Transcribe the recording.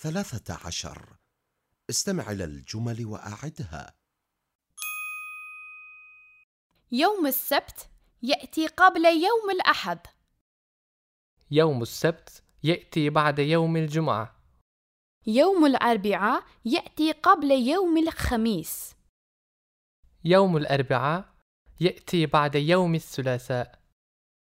ثلاثة عشر. استمع إلى الجمل وأعدها. يوم السبت يأتي قبل يوم الأحد. يوم السبت يأتي بعد يوم الجمعة. يوم الأربعاء يأتي قبل يوم الخميس. يوم الأربعاء يأتي بعد يوم الثلاثاء.